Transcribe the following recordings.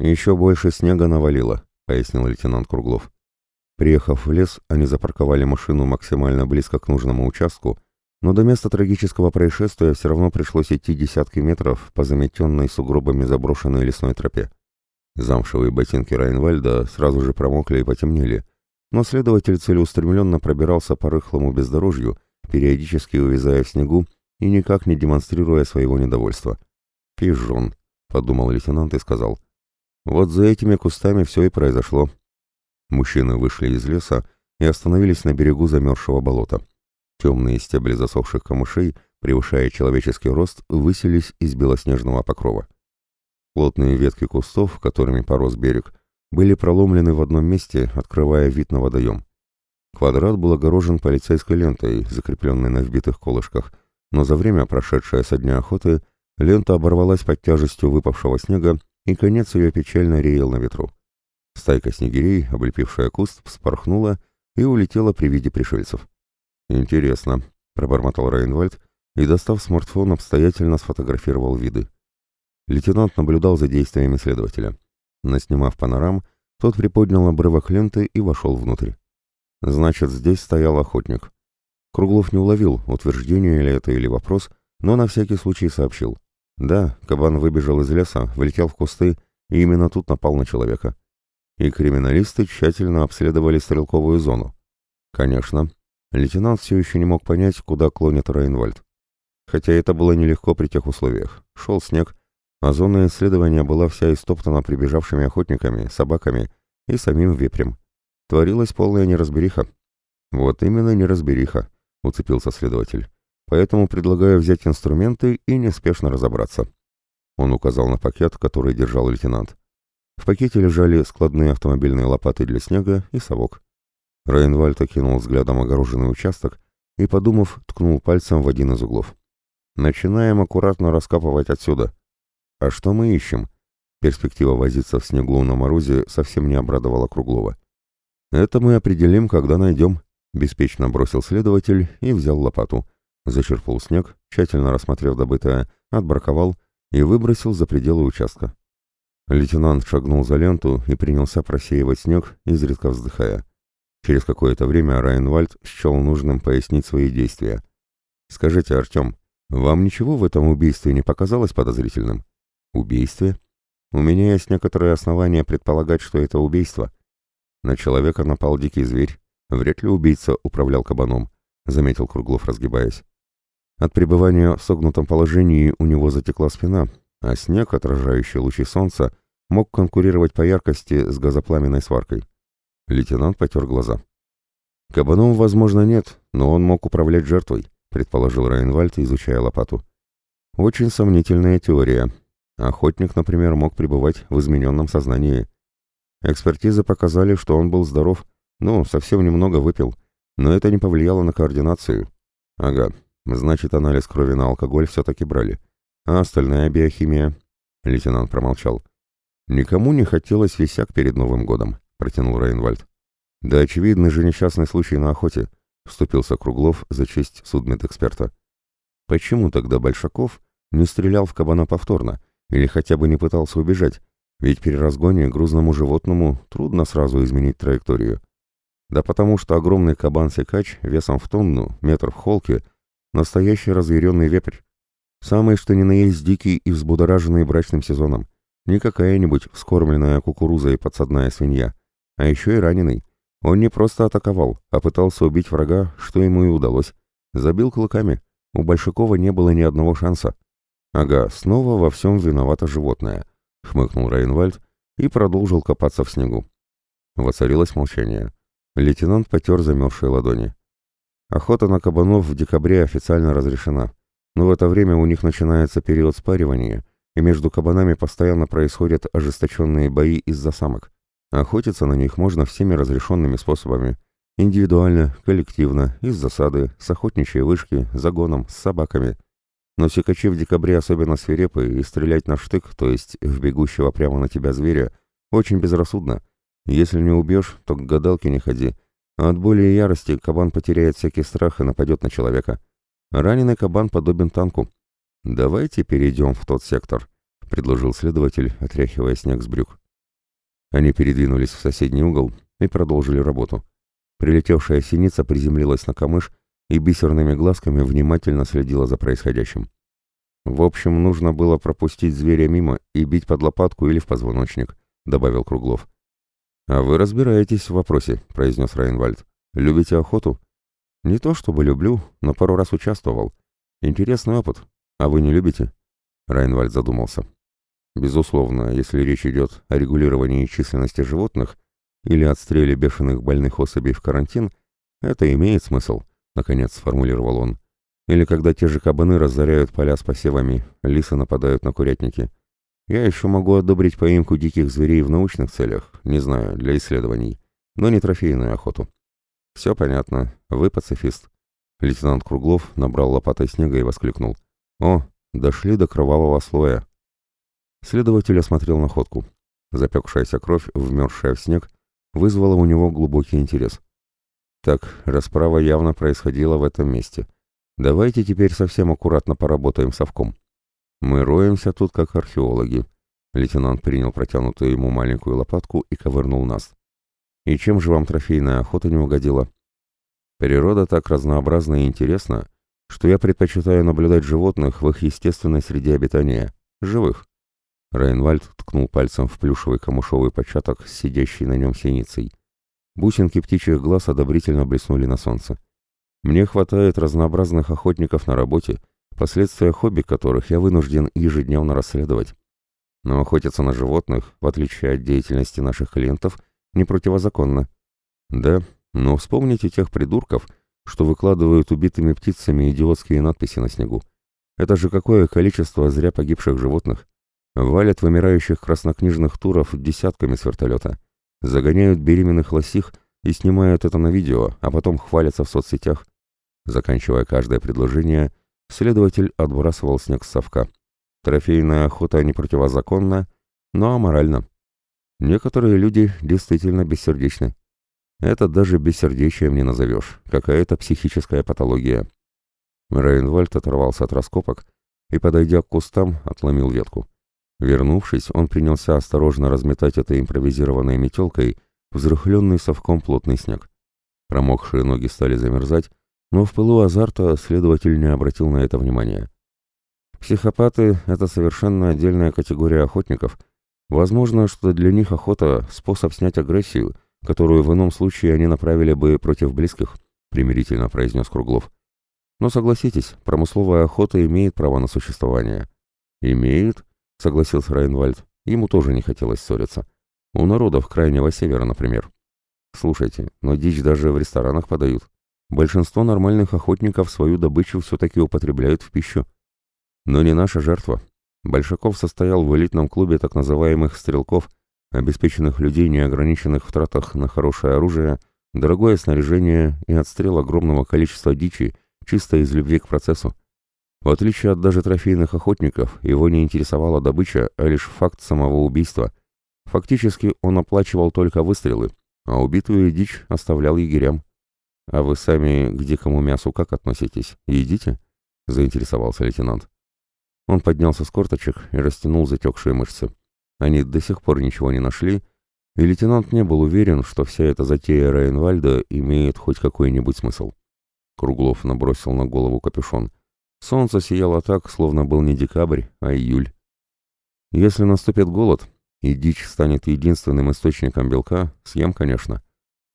«Еще больше снега навалило», — пояснил лейтенант Круглов. Приехав в лес, они запарковали машину максимально близко к нужному участку, но до места трагического происшествия все равно пришлось идти десятки метров по заметенной сугробами заброшенной лесной тропе. Замшевые ботинки Райнвальда сразу же промокли и потемнели, но следователь целеустремленно пробирался по рыхлому бездорожью, периодически увязая в снегу и никак не демонстрируя своего недовольства. «Пижон», — подумал лейтенант и сказал. «Вот за этими кустами все и произошло». Мужчины вышли из леса и остановились на берегу замерзшего болота. Темные стебли засохших камышей, превышая человеческий рост, высились из белоснежного покрова. Плотные ветки кустов, которыми порос берег, были проломлены в одном месте, открывая вид на водоем. Квадрат был огорожен полицейской лентой, закрепленной на вбитых колышках, но за время, прошедшее со дня охоты, лента оборвалась под тяжестью выпавшего снега, и конец ее печально реял на ветру. Стайка снегирей, облепившая куст, вспорхнула и улетела при виде пришельцев. «Интересно», — пробормотал Рейнвальд и, достав смартфон, обстоятельно сфотографировал виды. Лейтенант наблюдал за действиями следователя. Наснимав панорам, тот приподнял обрывок ленты и вошел внутрь. Значит, здесь стоял охотник. Круглов не уловил, утверждение ли это или вопрос, но на всякий случай сообщил. Да, кабан выбежал из леса, влетел в кусты, и именно тут напал на человека. И криминалисты тщательно обследовали стрелковую зону. Конечно, лейтенант все еще не мог понять, куда клонит Рейнвальд. Хотя это было нелегко при тех условиях. Шел снег, а зона исследования была вся истоптана прибежавшими охотниками, собаками и самим вепрем. Творилась полная неразбериха. Вот именно неразбериха, уцепился следователь. Поэтому предлагаю взять инструменты и неспешно разобраться. Он указал на пакет, который держал лейтенант. В пакете лежали складные автомобильные лопаты для снега и совок. Рейнвальд окинул взглядом огороженный участок и, подумав, ткнул пальцем в один из углов. «Начинаем аккуратно раскапывать отсюда. А что мы ищем? Перспектива возиться в снегу на морозе совсем не обрадовала Круглова. Это мы определим, когда найдем, беспечно бросил следователь и взял лопату. Зачерпнул снег, тщательно рассмотрев добытое, отбраковал и выбросил за пределы участка. Лейтенант шагнул за ленту и принялся просеивать снег, изредка вздыхая. Через какое-то время Райнвальд счел нужным пояснить свои действия. «Скажите, Артем, вам ничего в этом убийстве не показалось подозрительным?» Убийстве? У меня есть некоторые основания предполагать, что это убийство. На человека напал дикий зверь. Вряд ли убийца управлял кабаном, заметил Круглов, разгибаясь. От пребывания в согнутом положении у него затекла спина, а снег, отражающий лучи солнца, мог конкурировать по яркости с газопламенной сваркой. Лейтенант потер глаза. «Кабаном, возможно, нет, но он мог управлять жертвой», предположил Райнвальд, изучая лопату. «Очень сомнительная теория, Охотник, например, мог пребывать в измененном сознании. Экспертизы показали, что он был здоров, ну, совсем немного выпил, но это не повлияло на координацию. Ага, значит, анализ крови на алкоголь все-таки брали. А остальная биохимия? Лейтенант промолчал. Никому не хотелось висяк перед Новым годом, протянул Рейнвальд. Да очевидный же несчастный случай на охоте, вступился Круглов за честь судмедэксперта. Почему тогда Большаков не стрелял в кабана повторно, или хотя бы не пытался убежать, ведь при разгоне грузному животному трудно сразу изменить траекторию. Да потому что огромный кабан-секач весом в тонну, метр в холке, настоящий разъяренный вепрь. Самый что ни на есть дикий и взбудораженный брачным сезоном. Не какая-нибудь вскормленная кукурузой подсадная свинья, а еще и раненый. Он не просто атаковал, а пытался убить врага, что ему и удалось. Забил клыками. У Большакова не было ни одного шанса. «Ага, снова во всем виновато животное», — хмыкнул Рейнвальд и продолжил копаться в снегу. Воцарилось молчание. Лейтенант потер замерзшие ладони. Охота на кабанов в декабре официально разрешена, но в это время у них начинается период спаривания, и между кабанами постоянно происходят ожесточенные бои из-за самок. Охотиться на них можно всеми разрешенными способами. Индивидуально, коллективно, из засады, с охотничьей вышки, загоном, с собаками — но сикачи в декабре особенно свирепы, и стрелять на штык, то есть в бегущего прямо на тебя зверя, очень безрассудно. Если не убьешь, то к гадалке не ходи. А от боли и ярости кабан потеряет всякий страх и нападет на человека. Раненый кабан подобен танку. «Давайте перейдем в тот сектор», — предложил следователь, отряхивая снег с брюк. Они передвинулись в соседний угол и продолжили работу. Прилетевшая синица приземлилась на камыш и бисерными глазками внимательно следила за происходящим. «В общем, нужно было пропустить зверя мимо и бить под лопатку или в позвоночник», — добавил Круглов. «А вы разбираетесь в вопросе», — произнес Райнвальд. «Любите охоту?» «Не то чтобы люблю, но пару раз участвовал. Интересный опыт. А вы не любите?» Райнвальд задумался. «Безусловно, если речь идет о регулировании численности животных или отстреле бешеных больных особей в карантин, это имеет смысл», — наконец сформулировал он. «Или когда те же кабаны разоряют поля с посевами, лисы нападают на курятники». Я еще могу одобрить поимку диких зверей в научных целях, не знаю, для исследований, но не трофейную охоту. Все понятно, вы пацифист. Лейтенант Круглов набрал лопатой снега и воскликнул. О, дошли до кровавого слоя. Следователь осмотрел находку. Запекшаяся кровь, вмерзшая в снег, вызвала у него глубокий интерес. Так, расправа явно происходила в этом месте. Давайте теперь совсем аккуратно поработаем совком. «Мы роемся тут, как археологи». Лейтенант принял протянутую ему маленькую лопатку и ковырнул нас. «И чем же вам трофейная охота не угодила?» «Природа так разнообразна и интересна, что я предпочитаю наблюдать животных в их естественной среде обитания, живых». Райнвальд ткнул пальцем в плюшевый камушовый початок с сидящей на нем синицей. Бусинки птичьих глаз одобрительно блеснули на солнце. «Мне хватает разнообразных охотников на работе, последствия хобби которых я вынужден ежедневно расследовать. Но охотиться на животных, в отличие от деятельности наших клиентов, не противозаконно. Да, но вспомните тех придурков, что выкладывают убитыми птицами идиотские надписи на снегу. Это же какое количество зря погибших животных. Валят вымирающих краснокнижных туров десятками с вертолета. Загоняют беременных лосих и снимают это на видео, а потом хвалятся в соцсетях. Заканчивая каждое предложение, Следователь отбрасывал снег с совка. Трофейная охота не противозаконна, но аморальна. Некоторые люди действительно бессердечны. Это даже бессердечием не назовешь, какая-то психическая патология. Рейнвальд оторвался от раскопок и, подойдя к кустам, отломил ветку. Вернувшись, он принялся осторожно разметать этой импровизированной метелкой взрыхленный совком плотный снег. Промокшие ноги стали замерзать, но в пылу азарта следователь не обратил на это внимания. Психопаты — это совершенно отдельная категория охотников. Возможно, что для них охота — способ снять агрессию, которую в ином случае они направили бы против близких, примирительно произнес Круглов. Но согласитесь, промысловая охота имеет право на существование. Имеет, согласился Райнвальд. Ему тоже не хотелось ссориться. У народов Крайнего Севера, например. Слушайте, но дичь даже в ресторанах подают. Большинство нормальных охотников свою добычу все-таки употребляют в пищу. Но не наша жертва. Большаков состоял в элитном клубе так называемых «стрелков», обеспеченных людей, неограниченных в тратах на хорошее оружие, дорогое снаряжение и отстрел огромного количества дичи, чисто из любви к процессу. В отличие от даже трофейных охотников, его не интересовала добыча, а лишь факт самого убийства. Фактически он оплачивал только выстрелы, а убитую дичь оставлял егерям. «А вы сами к дикому мясу как относитесь? Едите?» — заинтересовался лейтенант. Он поднялся с корточек и растянул затекшие мышцы. Они до сих пор ничего не нашли, и лейтенант не был уверен, что вся эта затея Рейнвальда имеет хоть какой-нибудь смысл. Круглов набросил на голову капюшон. Солнце сияло так, словно был не декабрь, а июль. Если наступит голод, и дичь станет единственным источником белка, съем, конечно.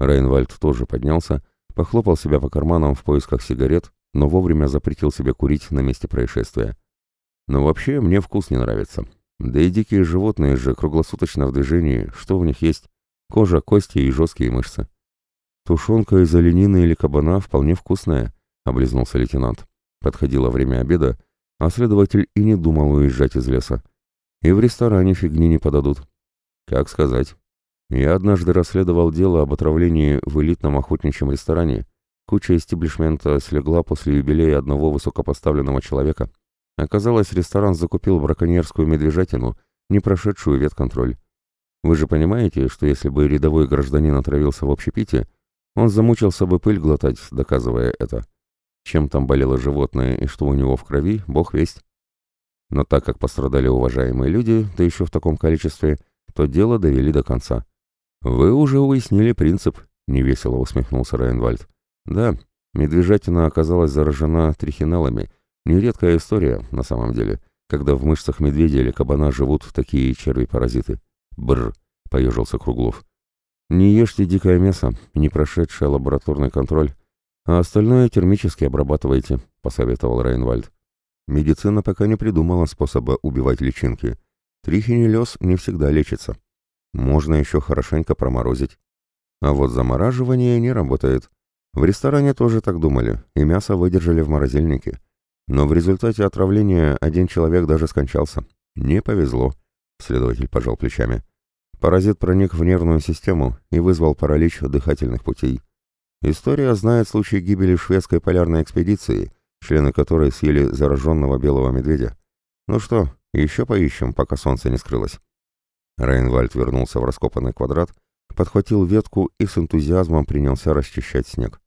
Рейнвальд тоже поднялся Похлопал себя по карманам в поисках сигарет, но вовремя запретил себе курить на месте происшествия. Но вообще мне вкус не нравится. Да и дикие животные же круглосуточно в движении, что в них есть? Кожа, кости и жесткие мышцы. Тушенка из оленины или кабана вполне вкусная, облизнулся лейтенант. Подходило время обеда, а следователь и не думал уезжать из леса. И в ресторане фигни не подадут. Как сказать? Я однажды расследовал дело об отравлении в элитном охотничьем ресторане. Куча истеблишмента слегла после юбилея одного высокопоставленного человека. Оказалось, ресторан закупил браконьерскую медвежатину, не прошедшую ветконтроль. Вы же понимаете, что если бы рядовой гражданин отравился в общепите, он замучился бы пыль глотать, доказывая это. Чем там болело животное и что у него в крови, бог весть. Но так как пострадали уважаемые люди, да еще в таком количестве – то дело довели до конца. «Вы уже уяснили принцип», — невесело усмехнулся Райнвальд. «Да, медвежатина оказалась заражена трихинеллами. Нередкая история, на самом деле, когда в мышцах медведя или кабана живут такие черви-паразиты». «Бррр», — поежился Круглов. «Не ешьте дикое мясо, не прошедшее лабораторный контроль, а остальное термически обрабатывайте», — посоветовал Райнвальд. «Медицина пока не придумала способа убивать личинки. Трихинеллез не всегда лечится. Можно еще хорошенько проморозить. А вот замораживание не работает. В ресторане тоже так думали, и мясо выдержали в морозильнике. Но в результате отравления один человек даже скончался. Не повезло, следователь пожал плечами. Паразит проник в нервную систему и вызвал паралич дыхательных путей. История знает случай гибели шведской полярной экспедиции, члены которой съели зараженного белого медведя. Ну что, еще поищем, пока солнце не скрылось. Рейнвальд вернулся в раскопанный квадрат, подхватил ветку и с энтузиазмом принялся расчищать снег.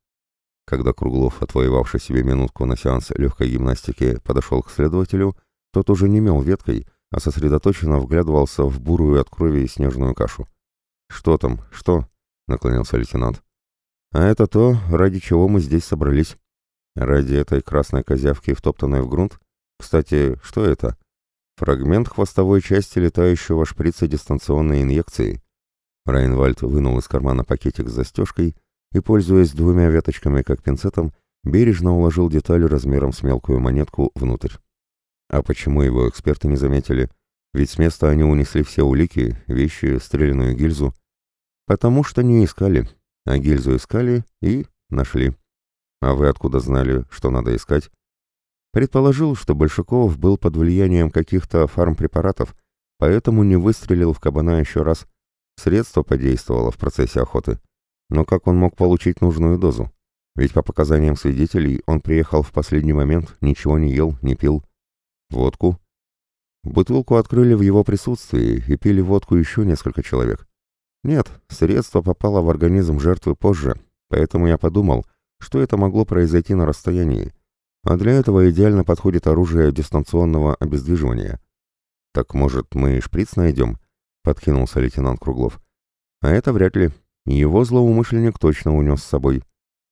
Когда Круглов, отвоевавший себе минутку на сеанс легкой гимнастики, подошел к следователю, тот уже не мел веткой, а сосредоточенно вглядывался в бурую от крови снежную кашу. «Что там? Что?» — наклонился лейтенант. «А это то, ради чего мы здесь собрались. Ради этой красной козявки, втоптанной в грунт? Кстати, что это?» Фрагмент хвостовой части летающего шприца дистанционной инъекции. Райнвальд вынул из кармана пакетик с застежкой и, пользуясь двумя веточками как пинцетом, бережно уложил деталь размером с мелкую монетку внутрь. А почему его эксперты не заметили? Ведь с места они унесли все улики, вещи, стрелянную гильзу. Потому что не искали, а гильзу искали и нашли. А вы откуда знали, что надо искать? Предположил, что Большаков был под влиянием каких-то фармпрепаратов, поэтому не выстрелил в кабана еще раз. Средство подействовало в процессе охоты. Но как он мог получить нужную дозу? Ведь по показаниям свидетелей он приехал в последний момент, ничего не ел, не пил. Водку. Бутылку открыли в его присутствии и пили водку еще несколько человек. Нет, средство попало в организм жертвы позже, поэтому я подумал, что это могло произойти на расстоянии. А для этого идеально подходит оружие дистанционного обездвиживания. «Так, может, мы шприц найдем?» — подкинулся лейтенант Круглов. «А это вряд ли. Его злоумышленник точно унес с собой.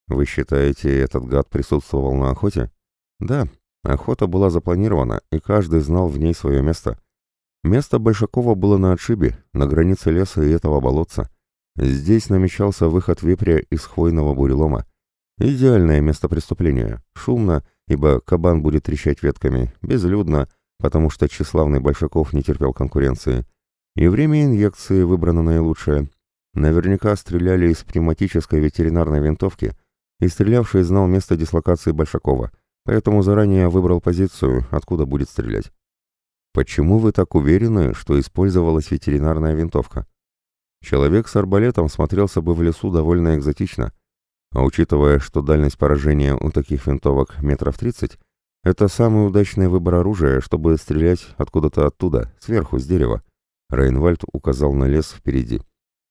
Вы считаете, этот гад присутствовал на охоте?» «Да, охота была запланирована, и каждый знал в ней свое место. Место Большакова было на отшибе, на границе леса и этого болотца. Здесь намечался выход вепря из хвойного бурелома. Идеальное место преступления. Шумно, ибо кабан будет трещать ветками, безлюдно, потому что тщеславный Большаков не терпел конкуренции. И время инъекции выбрано наилучшее. Наверняка стреляли из пневматической ветеринарной винтовки, и стрелявший знал место дислокации Большакова, поэтому заранее выбрал позицию, откуда будет стрелять. Почему вы так уверены, что использовалась ветеринарная винтовка? Человек с арбалетом смотрелся бы в лесу довольно экзотично — а учитывая, что дальность поражения у таких винтовок метров 30, это самый удачный выбор оружия, чтобы стрелять откуда-то оттуда, сверху, с дерева. Рейнвальд указал на лес впереди.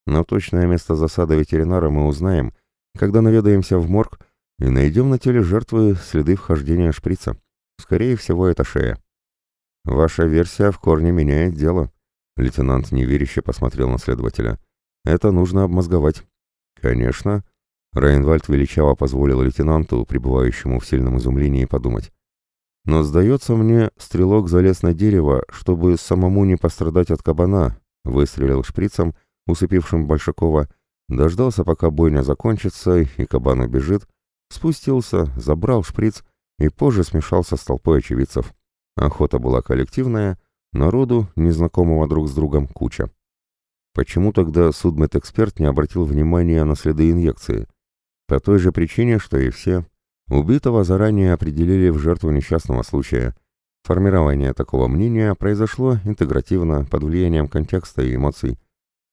Но точное место засады ветеринара мы узнаем, когда наведаемся в морг и найдем на теле жертвы следы вхождения шприца. Скорее всего, это шея. Ваша версия в корне меняет дело. Лейтенант неверяще посмотрел на следователя. Это нужно обмозговать. Конечно, Райнвальд величаво позволил лейтенанту, пребывающему в сильном изумлении, подумать. «Но, сдается мне, стрелок залез на дерево, чтобы самому не пострадать от кабана», выстрелил шприцем, усыпившим Большакова, дождался, пока бойня закончится и кабан убежит, спустился, забрал шприц и позже смешался с толпой очевидцев. Охота была коллективная, народу, незнакомого друг с другом, куча. Почему тогда судмедэксперт не обратил внимания на следы инъекции? По той же причине, что и все. Убитого заранее определили в жертву несчастного случая. Формирование такого мнения произошло интегративно, под влиянием контекста и эмоций.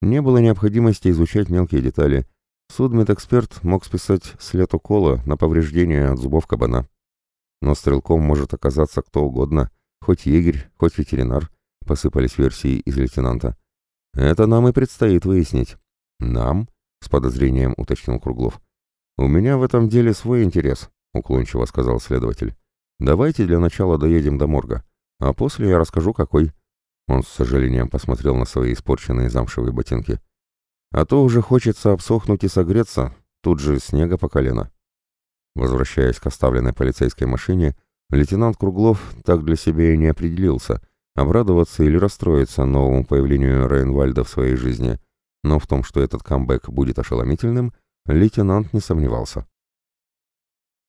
Не было необходимости изучать мелкие детали. Судмедэксперт мог списать след укола на повреждение от зубов кабана. Но стрелком может оказаться кто угодно, хоть егерь, хоть ветеринар, посыпались версии из лейтенанта. Это нам и предстоит выяснить. Нам? С подозрением уточнил Круглов. «У меня в этом деле свой интерес», — уклончиво сказал следователь. «Давайте для начала доедем до морга, а после я расскажу, какой». Он с сожалением посмотрел на свои испорченные замшевые ботинки. «А то уже хочется обсохнуть и согреться, тут же снега по колено». Возвращаясь к оставленной полицейской машине, лейтенант Круглов так для себя и не определился, обрадоваться или расстроиться новому появлению Рейнвальда в своей жизни, но в том, что этот камбэк будет ошеломительным, лейтенант не сомневался.